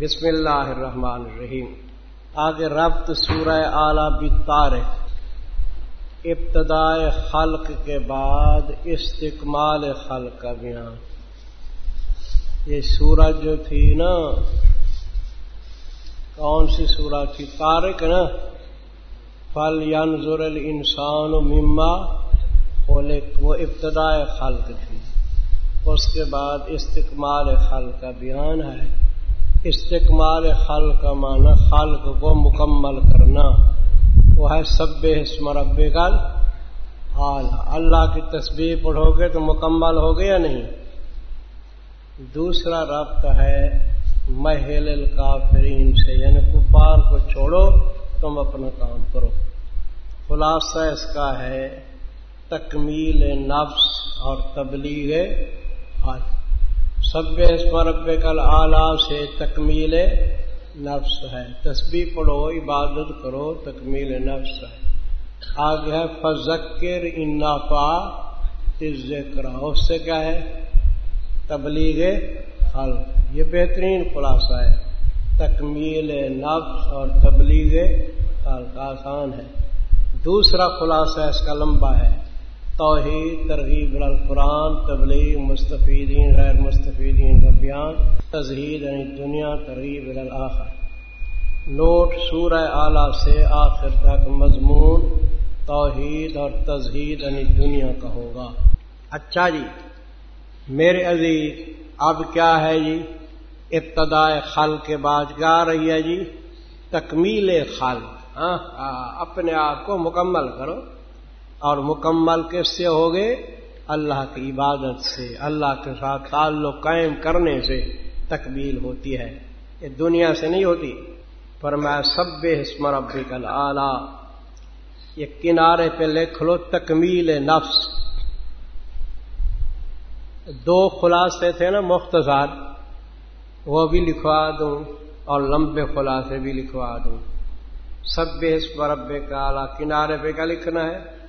بسم اللہ الرحمن الرحیم۔ آگے ربط سورہ اعلی بتار ابتدائے خلق کے بعد استقمال خلق کا بیان۔ یہ سورج جو تھی نا، کون سی سورج تھی؟ تارک نا۔ فل ینظر الانسان مما وہ ابتدائے خلق تھی۔ اس کے بعد استقمال خلق کا بیان ہے۔ استقمال خلق کا معنی خلق کو مکمل کرنا۔ وہ ہے سب اسم رب گل اللہ کی تصویر پڑھو گے تو مکمل ہو گیا نہیں؟ دوسرا ربط ہے محل الکافرین سے یعنی کفار کو چھوڑو، تم اپنا کام کرو۔ خلاصہ اس کا ہے تکمیل نفس اور تبلیغ سب اسم رب کل آلہ سے تکمیل نفس ہے۔ تسبیح پڑھو، عبادت کرو، تکمیل نفس ہے۔ آگے ہے، فذکر انافا ذکر اس سے کیا ہے؟ تبلیغ حلق یہ بہترین خلاصہ ہے۔ تکمیل نفس اور تبلیغ حلق آسان ہے۔ دوسرا خلاصہ اس کا لمبا ہے۔ توحید، ترغیب القرآن، تبلیغ، مستفیدین، غیر مستفیدین کا بیان، تزہید یعنی دنیا، ترغیب الآخر. نوٹ سورہ اعلی سے آخر تک مضمون توحید اور تزہید یعنی دنیا کا ہوگا۔ اچھا جی میرے عزیز، اب کیا ہے جی؟ ابتدائے خل کے بعد کیا رہی ہے جی؟ تکمیل خل ہاں،, ہاں اپنے آپ کو مکمل کرو۔ اور مکمل کس سے ہوگے؟ اللہ کی عبادت سے، اللہ کے ساتھ تعلق قائم کرنے سے تکمیل ہوتی ہے۔ یہ دنیا سے نہیں ہوتی۔ پر میں سب اسمر ابھی کل آلہ یہ کنارے پہ لکھ لو، تکمیل نفس۔ دو خلاصے تھے نا مختصر، وہ بھی لکھوا دوں اور لمبے خلاصے بھی لکھوا دوں۔ سب اسمر اب کا آلہ کنارے پہ کیا لکھنا ہے؟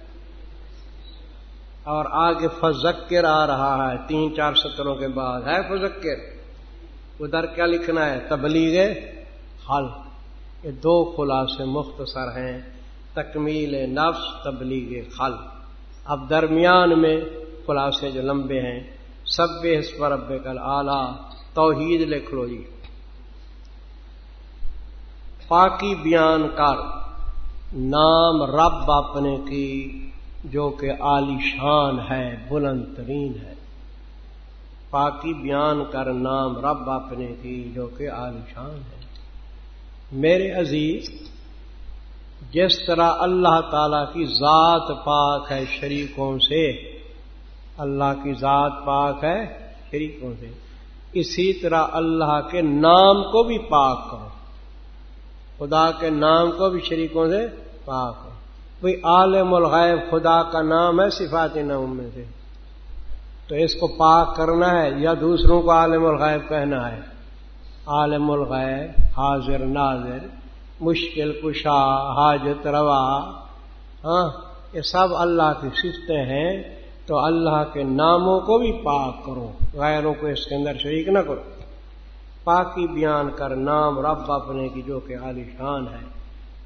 اور آگے فذکر آ رہا ہے، تین چار سطروں کے بعد۔ ہے فذکر؟ ادھر کیا لکھنا ہے؟ تبلیغ حل یہ دو خلاصے مختصر ہیں۔ تکمیل نفس، تبلیغ خل اب درمیان میں خلاصے جو لمبے ہیں۔ سب اس پر اب کل آلہ توحید لکھ لو جی۔ پاکی بیان کر۔ نام رب اپنے کی۔ جو کہ عالی شان ہے، بلند ترین ہے۔ پاکی بیان کر نام رب اپنے کی جو کہ عالی شان ہے۔ میرے عزیز، جس طرح اللہ تعالی کی ذات پاک ہے شریکوں سے، اللہ کی ذات پاک ہے شریکوں سے، اسی طرح اللہ کے نام کو بھی پاک کرو۔ خدا کے نام کو بھی شریکوں سے پاک کرو کوئی عالم الغیب خدا کا نام ہے صفات نام میں سے۔ تو اس کو پاک کرنا ہے یا دوسروں کو عالم الغیب کہنا ہے؟ عالم الغیب، حاضر، ناظر، مشکل، کشا، حاجت، روا۔ ہاں یہ سب اللہ کی سفتیں ہیں۔ تو اللہ کے ناموں کو بھی پاک کرو۔ غیروں کو اس کے اندر شریک نہ کرو۔ پاکی بیان کر نام رب اپنے کی جو کہ عالی شان ہے۔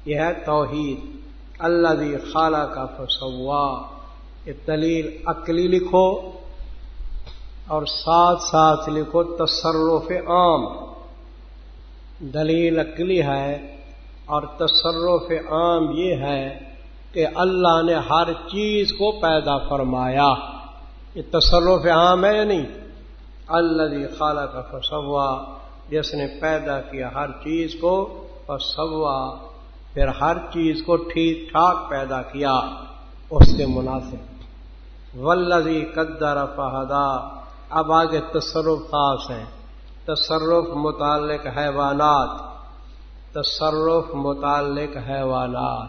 یہ ہے توحید۔ اللہ بھی خالہ کا فسوا یہ دلیل عقلی لکھو اور ساتھ ساتھ لکھو تصرف عام. دلیل عقلی ہے اور تصرف عام یہ ہے کہ اللہ نے ہر چیز کو پیدا فرمایا. یہ تصرف عام ہے یا نہیں؟ اللہ خالہ کا فسوا جس نے پیدا کیا ہر چیز کو فسوا پھر ہر چیز کو ٹھیک ٹھاک پیدا کیا، اس کے مناسب۔ ولزی قدر فہدا۔ اب آگے تصرف خاص ہیں۔ تصرف متعلق حیوانات۔ تصرف متعلق حیوانات۔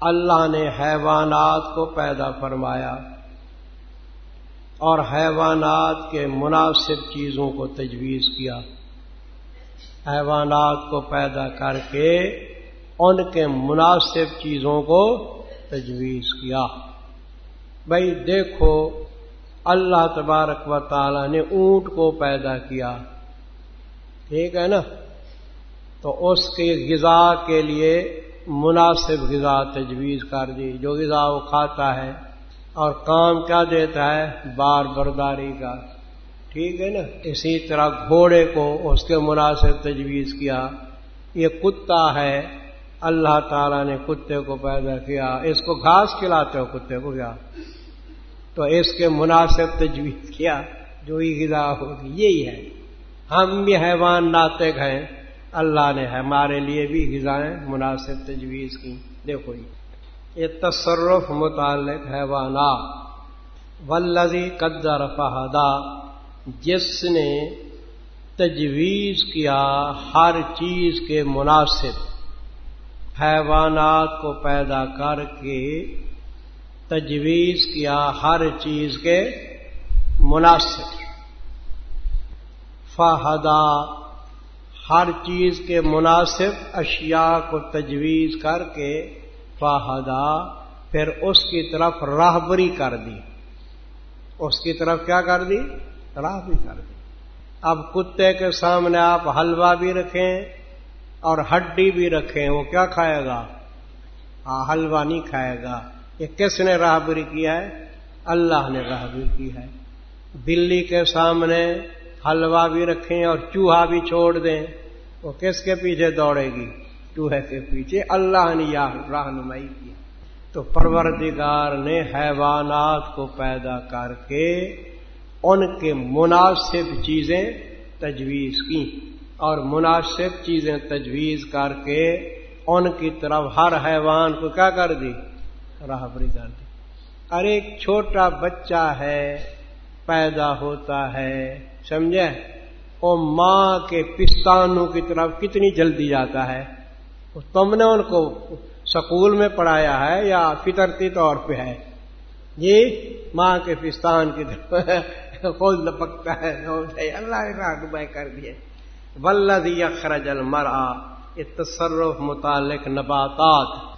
اللہ نے حیوانات کو پیدا فرمایا اور حیوانات کے مناسب چیزوں کو تجویز کیا۔ حیوانات کو پیدا کر کے ان کے مناسب چیزوں کو تجویز کیا۔ بھائی دیکھو، اللہ تبارک و تعالی نے اونٹ کو پیدا کیا۔ ٹھیک ہے نا؟ تو اس کی غذا کے لیے مناسب غذا تجویز کر دی۔ جو غذا وہ کھاتا ہے اور کام کیا دیتا ہے؟ بار برداری کا۔ ٹھیک ہے نا؟ اسی طرح گھوڑے کو اس کے مناسب تجویز کیا۔ یہ کتا ہے، اللہ تعالیٰ نے کتے کو پیدا کیا۔ اس کو گھاس کھلاتے ہو، کتے کو کیا؟ تو اس کے مناسب تجویز کیا، جو ہی غذا ہوگی، یہی ہے۔ ہم بھی حیوان ناطق ہیں۔ اللہ نے ہمارے لیے بھی غذائیں مناسب تجویز کی۔ دیکھو جی، یہ تصرف متعلق حیوانات۔ ولزی قدر فہدا جس نے تجویز کیا ہر چیز کے مناسب حیوانات کو پیدا کر کے تجویز کیا ہر چیز کے مناسب۔ فہدا، ہر چیز کے مناسب اشیاء کو تجویز کر کے فہدا، پھر اس کی طرف راہبری کر دی۔ اس کی طرف کیا کر دی؟ راہ بھی کر دی اب کتے کے سامنے آپ حلوہ بھی رکھیں اور ہڈی بھی رکھیں، وہ کیا کھائے گا؟ ہاں حلوہ نہیں کھائے گا۔ یہ کس نے راہبری کیا ہے؟ اللہ نے راہبری کی ہے۔ بلی کے سامنے حلوہ بھی رکھیں اور چوہا بھی چھوڑ دیں، وہ کس کے پیچھے دوڑے گی؟ چوہے کے پیچھے۔ اللہ نے رہنمائی کی۔ تو پروردگار نے حیوانات کو پیدا کر کے ان کے مناسب چیزیں تجویز کی اور مناسب چیزیں تجویز کر کے ان کی طرف ہر حیوان کو کیا کر دی؟ راہبری کر دی۔ ارے ایک چھوٹا بچہ ہے، پیدا ہوتا ہے، سمجھے؟ وہ ماں کے پستانوں کی طرف کتنی جلدی جاتا ہے؟ تم نے ان کو سکول میں پڑھایا ہے یا فطرتی طور پہ ہے؟ جی ماں کے پستان کی طرف۔ خود لپکتا ہے اللہ نے راہنمائی کر دیے ولدی اخرج المرا یہ تصرف متعلق نباتات۔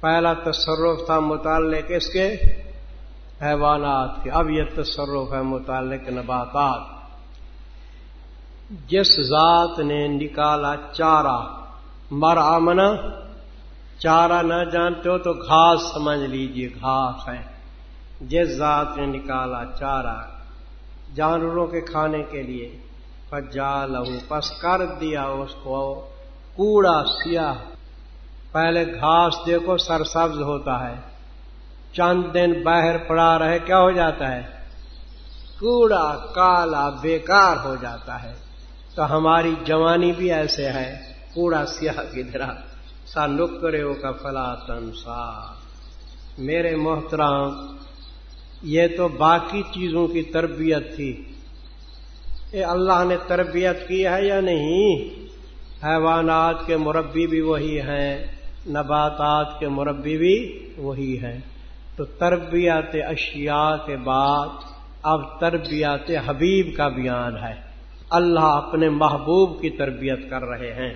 پہلا تصرف تھا متعلق اس کے حیوانات کے، اب یہ تصرف ہے متعلق نباتات۔ جس ذات نے نکالا چارہ مر آمنا چارہ نہ جانتے ہو تو گھاس سمجھ لیجیے، گھاس ہے۔ جس ذات نے نکالا چارہ جانوروں کے کھانے کے لیے پجا لہو پس کر دیا اس کو کوڑا سیاہ۔ پہلے گھاس دیکھو، سرسبز ہوتا ہے۔ چند دن باہر پڑا رہے، کیا ہو جاتا ہے؟ کوڑا کالا بیکار ہو جاتا ہے۔ تو ہماری جوانی بھی ایسے ہے، کوڑا سیاہ کی طرح۔ سا نکرے کا فلا تنسا۔ میرے محترام یہ تو باقی چیزوں کی تربیت تھی۔ اے اللہ نے تربیت کی ہے یا نہیں؟ حیوانات کے مربی بھی وہی ہیں، نباتات کے مربی بھی وہی ہیں۔ تو تربیت اشیاء کے بعد اب تربیت حبیب کا بیان ہے۔ اللہ اپنے محبوب کی تربیت کر رہے ہیں۔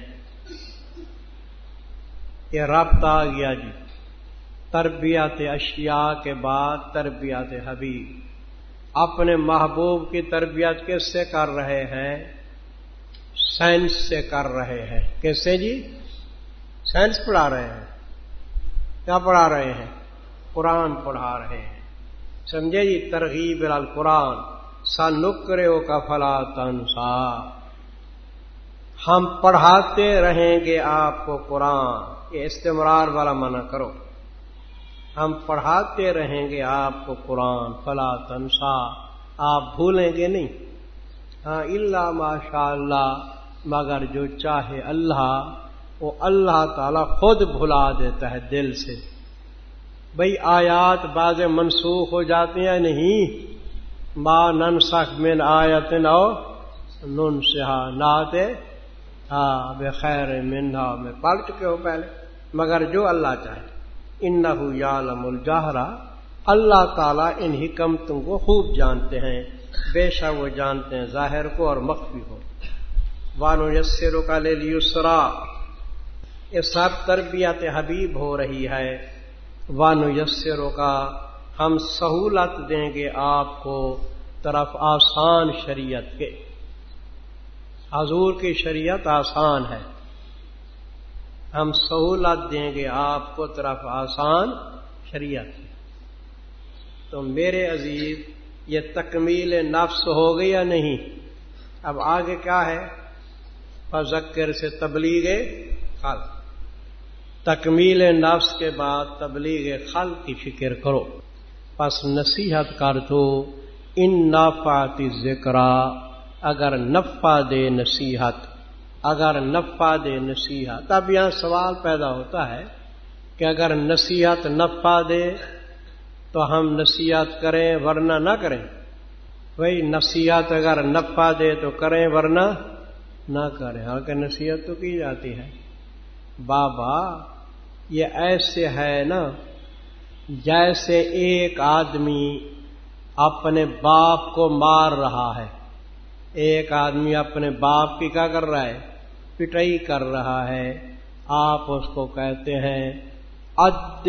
یہ رابطہ آ گیا جی۔ تربیت اشیاء کے بعد تربیت حبیب۔ اپنے محبوب کی تربیت کس سے کر رہے ہیں؟ سائنس سے کر رہے ہیں۔ کس سے جی؟ سائنس پڑھا رہے ہیں۔ کیا پڑھا رہے ہیں؟ قرآن پڑھا رہے ہیں۔ سمجھے جی؟ ترغیب القرآن۔ سا نکرے کا فلا تنسا۔ ہم پڑھاتے رہیں گے آپ کو قرآن۔ یہ استمرار والا منع کرو۔ ہم پڑھاتے رہیں گے آپ کو قرآن، فلا تنسا۔ آپ بھولیں گے نہیں۔ ہاں اللہ ماشاء اللہ مگر جو چاہے اللہ، وہ اللہ تعالی خود بھلا دیتا ہے دل سے۔ بھئی آیات باز منسوخ ہو جاتے ہیں نہیں؟ ماں نن سخ من آیت نو نن سے ناتے ہاں بے خیر منہا، میں پڑھ چکے ہو پہلے۔ مگر جو اللہ چاہے۔ ان یالم الجاہرا اللہ تعالیٰ ان حکمتوں کو خوب جانتے ہیں۔ بے شک وہ جانتے ہیں ظاہر کو اور مخفی کو۔ وانو یسرو کا لے لیسرا یہ سب تربیت حبیب ہو رہی ہے۔ وانو یسرو کا ہم سہولت دیں گے آپ کو طرف آسان شریعت کے۔ حضور کی شریعت آسان ہے۔ ہم سہولت دیں گے آپ کو طرف آسان شریعت تو میرے عزیز، یہ تکمیل نفس ہو گئی یا نہیں؟ اب آگے کیا ہے؟ فذکر سے تبلیغ خل تکمیل نفس کے بعد تبلیغ خل کی فکر کرو۔ پس نصیحت کر دو ان نافاتی ذکر اگر نفع دے نصیحت۔ اگر نفع دے نصیحت، اب یہاں سوال پیدا ہوتا ہے کہ اگر نصیحت نفع دے تو ہم نصیحت کریں ورنہ نہ کریں۔ بھائی نصیحت اگر نفع دے تو کریں ورنہ نہ کریں۔ حالانکہ نصیحت تو کی جاتی ہے؟ بابا، یہ ایسے ہے نا، جیسے ایک آدمی اپنے باپ کو مار رہا ہے۔ ایک آدمی اپنے باپ کی کیا کر رہا ہے؟ پٹائی کر رہا ہے۔ آپ اس کو کہتے ہیں اد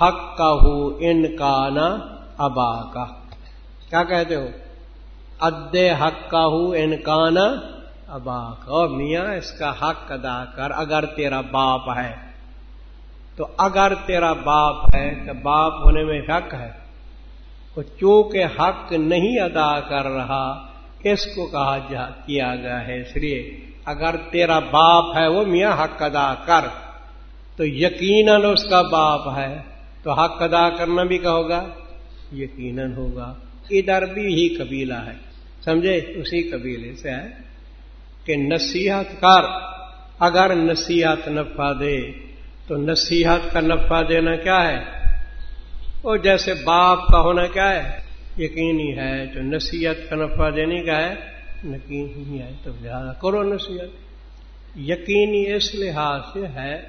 حق کا ہو ان کا نا ابا کا کیا کہتے ہو؟ اد حق کا ہو ان کا نا ابا کا اور میاں، اس کا حق ادا کر، اگر تیرا باپ ہے۔ تو اگر تیرا باپ ہے، تو باپ ہونے میں حق ہے۔ تو چونکہ حق نہیں ادا کر رہا کس کو کہا جا، کیا گیا ہے؟ اس لیے اگر تیرا باپ ہے وہ میاں حق ادا کر، تو یقیناً اس کا باپ ہے، تو حق ادا کرنا بھی کہو گا یقیناً ہوگا۔ ادھر بھی ہی قبیلہ ہے۔ سمجھے؟ اسی قبیلے سے ہے کہ نصیحت کر۔ اگر نصیحت نفع دے، تو نصیحت کا نفع دینا کیا ہے؟ وہ جیسے باپ کا ہونا کیا ہے؟ یقینی ہے، جو نصیحت کا نفع دینے کا ہے یقینی ہے تو لہٰذا کرو نصیحت۔ یقینی اس لحاظ سے ہے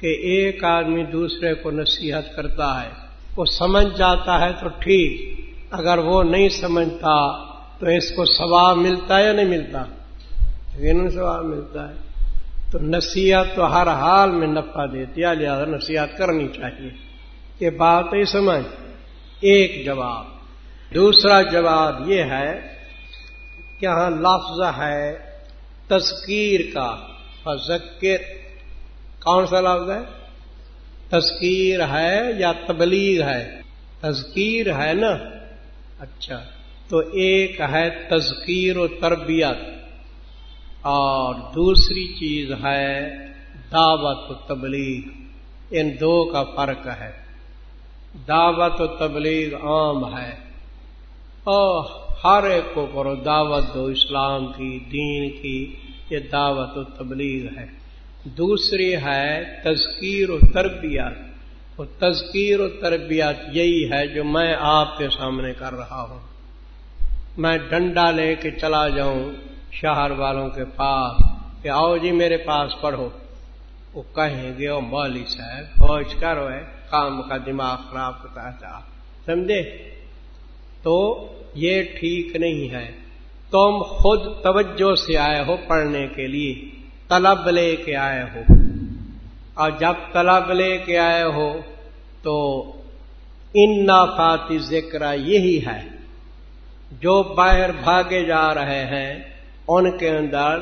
کہ ایک آدمی دوسرے کو نصیحت کرتا ہے، وہ سمجھ جاتا ہے تو ٹھیک، اگر وہ نہیں سمجھتا تو اس کو ثواب ملتا ہے یا نہیں ملتا؟ یقیناً ثواب ملتا ہے۔ تو نصیحت تو ہر حال میں نفع دیتی ہے، لہٰذا نصیحت کرنی چاہیے۔ یہ بات ہی سمجھ۔ ایک جواب۔ دوسرا جواب یہ ہے کہ لفظ ہے تذکیر کا؟ فذکر۔ کون سا لفظ ہے؟ تذکیر ہے یا تبلیغ ہے؟ تذکیر ہے نا۔ اچھا تو ایک ہے تذکیر و تربیت، اور دوسری چیز ہے دعوت و تبلیغ۔ ان دو کا فرق ہے۔ دعوت و تبلیغ عام ہے۔ اور ہر ایک کو کرو، دعوت دو، اسلام کی، دین کی، یہ دعوت و تبلیغ ہے۔ دوسری ہے تذکیر و تربیت۔ وہ تذکیر و تربیت یہی ہے جو میں آپ کے سامنے کر رہا ہوں۔ میں ڈنڈا لے کے چلا جاؤں شہر والوں کے پاس کہ آؤ جی میرے پاس پڑھو۔ وہ کہیں گے، او مولی صاحب، فوج کرو ہے کام کا دماغ خراب کرتا چاہ سمجھے؟ تو یہ ٹھیک نہیں ہے۔ تم خود توجہ سے آئے ہو پڑھنے کے لیے، طلب لے کے آئے ہو۔ اور جب طلب لے کے آئے ہو تو ان نافاتی ذکر یہی ہے۔ جو باہر بھاگے جا رہے ہیں، ان کے اندر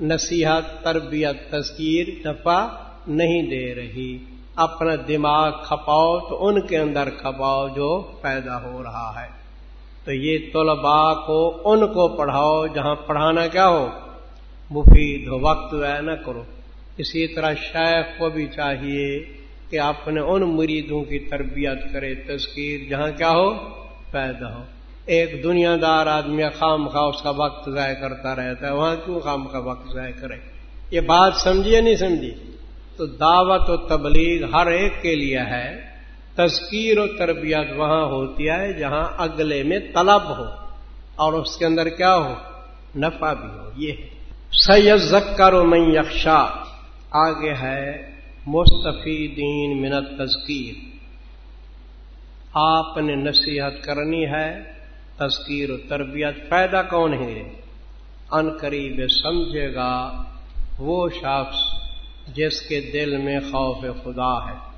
نصیحت، تربیت، تذکیر دفاع نہیں دے رہی۔ اپنا دماغ کھپاؤ تو ان کے اندر کھپاؤ جو پیدا ہو رہا ہے۔ تو یہ طلباء کو ان کو پڑھاؤ، جہاں پڑھانا کیا ہو؟ مفید ہو، وقت ضائع نہ کرو۔ اسی طرح شیخ کو بھی چاہیے کہ اپنے ان مریدوں کی تربیت کرے، تذکیر جہاں کیا ہو؟ پیدا ہو۔ ایک دنیا دار آدمی خام خواہ اس کا وقت ضائع کرتا رہتا ہے، وہاں کیوں خام کا وقت ضائع کرے؟ یہ بات سمجھی یا نہیں سمجھی؟ تو دعوت و تبلیغ ہر ایک کے لیے ہے۔ تذکیر و تربیت وہاں ہوتی ہے جہاں اگلے میں طلب ہو اور اس کے اندر کیا ہو؟ نفع بھی ہو، یہ سید زکر و میں یکشا آگے ہے مستفی دین منت تذکیر آپ نے نصیحت کرنی ہے، تذکیر و تربیت پیدا کون ہے؟ ان قریب سمجھے گا وہ شخص جس کے دل میں خوف خدا ہے۔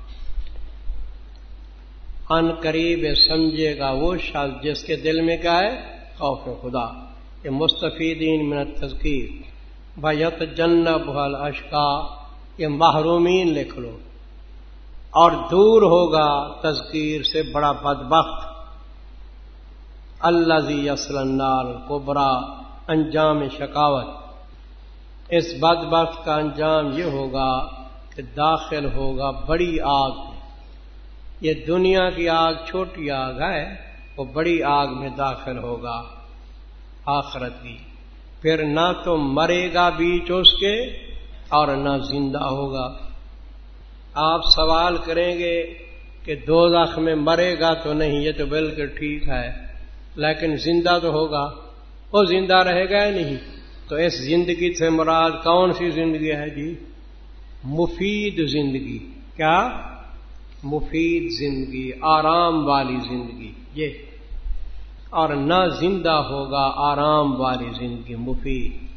ان قریب سمجھے گا وہ شخص جس کے دل میں کیا ہے؟ خوف خدا۔ یہ مستفیدین من تذکیر بھت جن بھل اشکا یہ محرومین لکھ لو۔ اور دور ہوگا تذکیر سے بڑا بدبخت۔ اللہ زی اسلنال کوبرا انجام شکاوت۔ اس بدبخت کا انجام یہ ہوگا کہ داخل ہوگا بڑی آگ۔ یہ دنیا کی آگ چھوٹی آگ ہے، وہ بڑی آگ میں داخل ہوگا آخرت کی۔ پھر نہ تو مرے گا بیچ اس کے اور نہ زندہ ہوگا۔ آپ سوال کریں گے کہ دو لاکھ میں مرے گا تو نہیں، یہ تو بالکل ٹھیک ہے، لیکن زندہ تو ہوگا۔ وہ زندہ رہے گا یا نہیں؟ تو اس زندگی سے مراد کون سی زندگی ہے جی؟ مفید زندگی۔ کیا؟ مفید زندگی، آرام والی زندگی، یہ اور نہ زندہ ہوگا آرام والی زندگی، مفید۔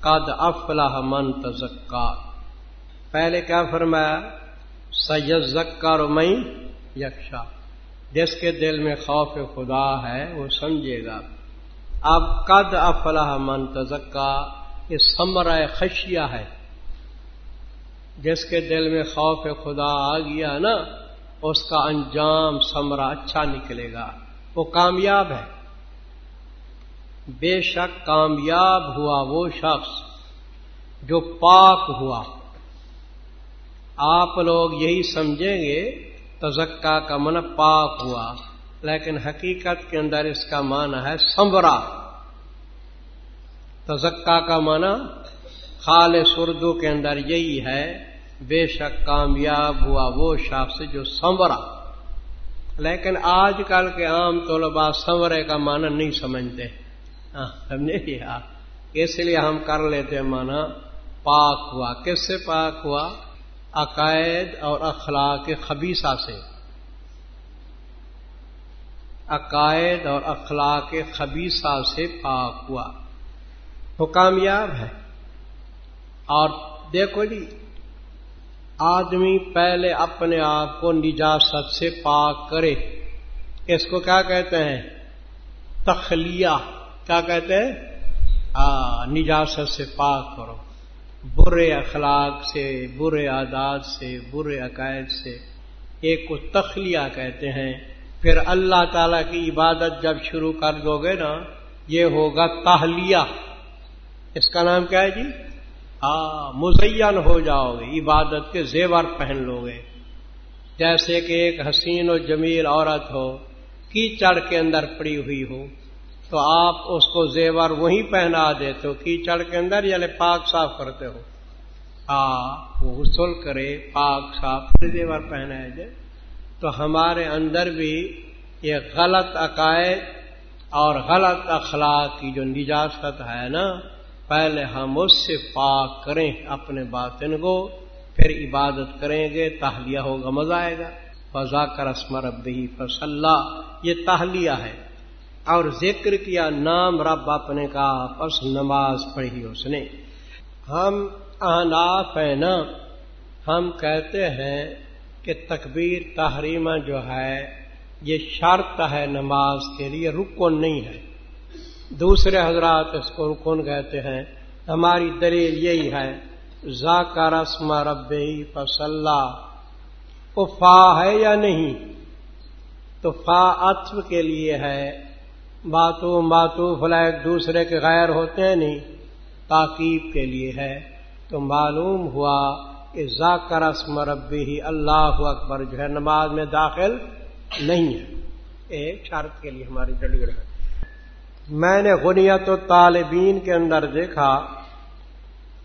قد افلاح من تزکا۔ پہلے کیا فرمایا؟ سید زکار میں یکشا جس کے دل میں خوف خدا ہے، وہ سمجھے گا۔ اب قد افلاح من تزکا، یہ سمرا خشیہ ہے۔ جس کے دل میں خوف خدا آ گیا نا، اس کا انجام سمرا اچھا نکلے گا۔ وہ کامیاب ہے۔ بے شک کامیاب ہوا وہ شخص جو پاک ہوا۔ آپ لوگ یہی سمجھیں گے، تزکا کا من پاک ہوا، لیکن حقیقت کے اندر اس کا معنی ہے سمبرا تزکا کا معنی خال سردو کے اندر یہی ہے بے شک کامیاب ہوا وہ شخص جو سمورا لیکن آج کل کے عام طلبا سنورے کا معنی نہیں سمجھتے۔ ہاں، سمجھے؟ کیا اس لیے ہم کر لیتے مانا پاک ہوا۔ کس سے پاک ہوا؟ عقائد اور اخلاق خبیصہ سے۔ عقائد اور اخلاق خبیصہ سے پاک ہوا۔ وہ کامیاب ہے۔ اور دیکھو جی آدمی پہلے اپنے آپ کو نجاست سے پاک کرے۔ اس کو کیا کہتے ہیں؟ تخلیہ۔ کیا کہتے ہیں؟ نجاست سے پاک کرو۔ برے اخلاق سے، برے عادات سے، برے عقائد سے۔ ایک کو تخلیہ کہتے ہیں۔ پھر اللہ تعالی کی عبادت جب شروع کر دو گے نا، یہ ہوگا تہلیہ۔ اس کا نام کیا ہے جی؟ ہاں، مزین ہو جاؤ گے، عبادت کے زیور پہن لو گے۔ جیسے کہ ایک حسین و جمیل عورت ہو، کیچڑ کے اندر پڑی ہوئی ہو، تو آپ اس کو زیور وہیں پہنا دیتے ہو، کیچڑ کے اندر یعنی پاک صاف کرتے ہو۔ ہاں وہ غسل کرے، پاک صاف زیور پہنا دے تو ہمارے اندر بھی یہ غلط عقائد اور غلط اخلاق کی جو نجاست ہے نا پہلے ہم اس سے پاک کریں اپنے باطن کو، پھر عبادت کریں گے تہلیہ ہوگا، مزہ آئے گا۔ فضا کر اسمر ابھی فصلہ یہ تہلیہ ہے۔ اور ذکر کیا نام رب اپنے کا، پس نماز پڑھی اس نے۔ ہم اناف ہیں نا، ہم کہتے ہیں کہ تکبیر، تحریمہ جو ہے، یہ شرط ہے نماز کے لیے، رکن نہیں ہے۔ دوسرے حضرات اس کو رکن کہتے ہیں، ہماری دلیل یہی ہے ذا کا رسم رب وہ فا ہے یا نہیں؟ تو فا اتو کے لیے ہے۔ باتو ماتو فلا ایک دوسرے کے غیر ہوتے ہیں نہیں، تاکیب کے لیے ہے۔ تو معلوم ہوا کہ ذاکر اسم ربی ہی اللہ اکبر جو ہے نماز میں داخل نہیں ہے۔ ایک شرط کے لیے ہماری دلیل ہے۔ میں نے غنیت و طالبین کے اندر دیکھا،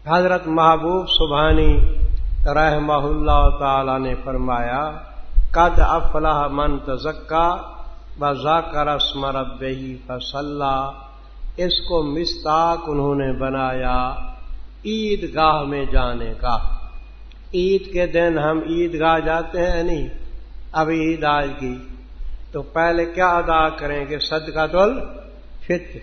حضرت محبوب سبحانی رحمہ اللہ تعالی نے فرمایا، قد افلاح من تزکا بذا کا رسم رب اس کو مستاق انہوں نے بنایا عید گاہ میں جانے کا۔ عید کے دن ہم عید گاہ جاتے ہیں نہیں؟ اب عید آج کی۔ تو پہلے کیا ادا کریں گے؟ صدقہ دل فطر،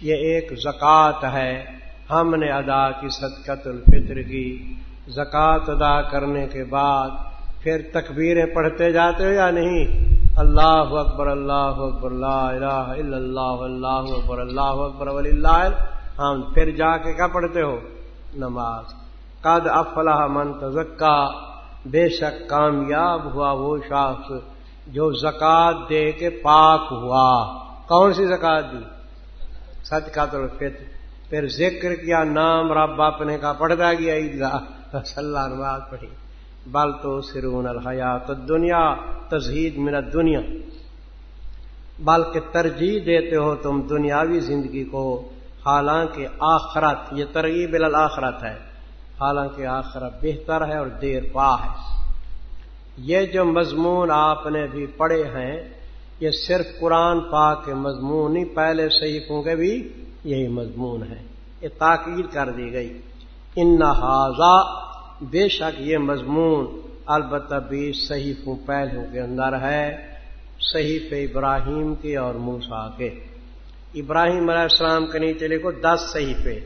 یہ ایک زکوٰۃ ہے۔ ہم نے ادا کی صدقت الفطر کی۔ زکوٰۃ ادا کرنے کے بعد پھر تکبیریں پڑھتے جاتے ہو یا نہیں؟ اللہ اکبر اللہ اکبر اللہ الہ الا اللہ اللہ اکبر اللہ اکبر ولی اللہ ہم پھر جا کے کیا پڑھتے ہو؟ نماز۔ قد افلاح من تزکا۔ بے شک کامیاب ہوا وہ شخص جو زکات دے کے پاک ہوا۔ کون سی زکات دی؟ سچ کا تو پھر ذکر کیا نام رب اپنے کا پڑھتا گیا عید گاہ صلاح نماز پڑھی بل تو سرون الحیات دنیا تزہید منت دنیا بلکہ ترجیح دیتے ہو تم دنیاوی زندگی کو حالانکہ آخرت یہ ترغیب الآخرت ہے حالانکہ آخرت بہتر ہے اور دیر پا ہے یہ جو مضمون آپ نے بھی پڑھے ہیں یہ صرف قرآن پاک کے مضمون ہی پہلے صحیفوں کے بھی یہی مضمون ہے یہ تاکید کر دی گئی۔ ان حاضہ بے شک یہ مضمون البتہ بھی صحیفوں پہلوں کے اندر ہے صحیف ابراہیم کے اور موسا کے۔ ابراہیم علیہ السلام کے نیچے لکھو دس صحیفے۔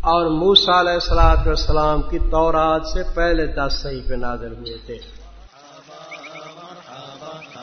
اور موسا علیہ السلاط والسلام کی تورات سے پہلے دس صحیفے نازل ہوئے تھے۔